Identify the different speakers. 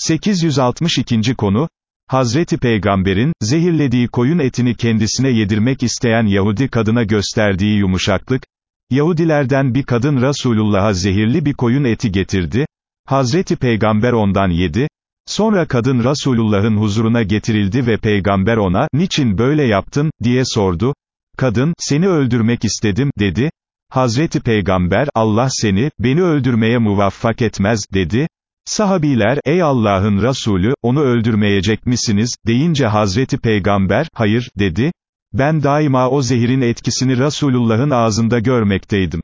Speaker 1: 862. konu, Hazreti Peygamber'in, zehirlediği koyun etini kendisine yedirmek isteyen Yahudi kadına gösterdiği yumuşaklık, Yahudilerden bir kadın Resulullah'a zehirli bir koyun eti getirdi, Hazreti Peygamber ondan yedi, sonra kadın Resulullah'ın huzuruna getirildi ve Peygamber ona, niçin böyle yaptın, diye sordu, kadın, seni öldürmek istedim, dedi, Hazreti Peygamber, Allah seni, beni öldürmeye muvaffak etmez, dedi, Sahabiler, ey Allah'ın Resulü, onu öldürmeyecek misiniz, deyince Hazreti Peygamber, hayır, dedi, ben daima o zehirin etkisini Resulullah'ın ağzında görmekteydim.